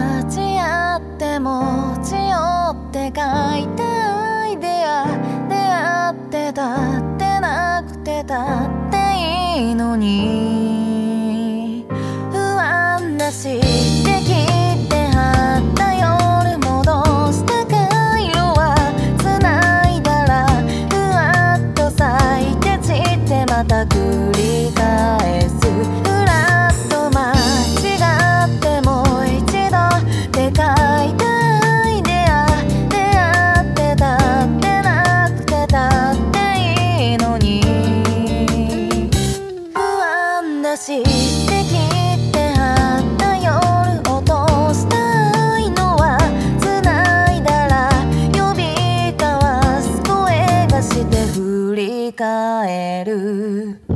立ち合って持ち寄って書いたアイデア出会ってたってなくてたっていいのに。不安だし good.